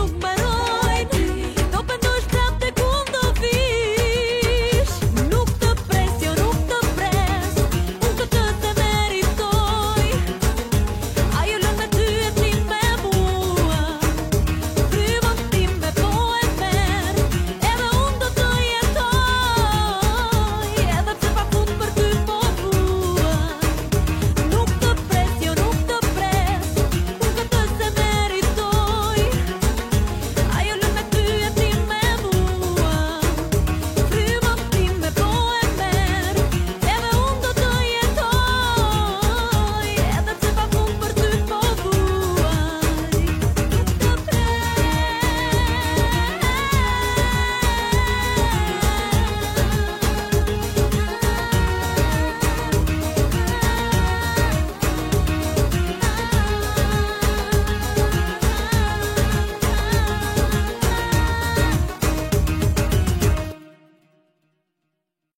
lúc my.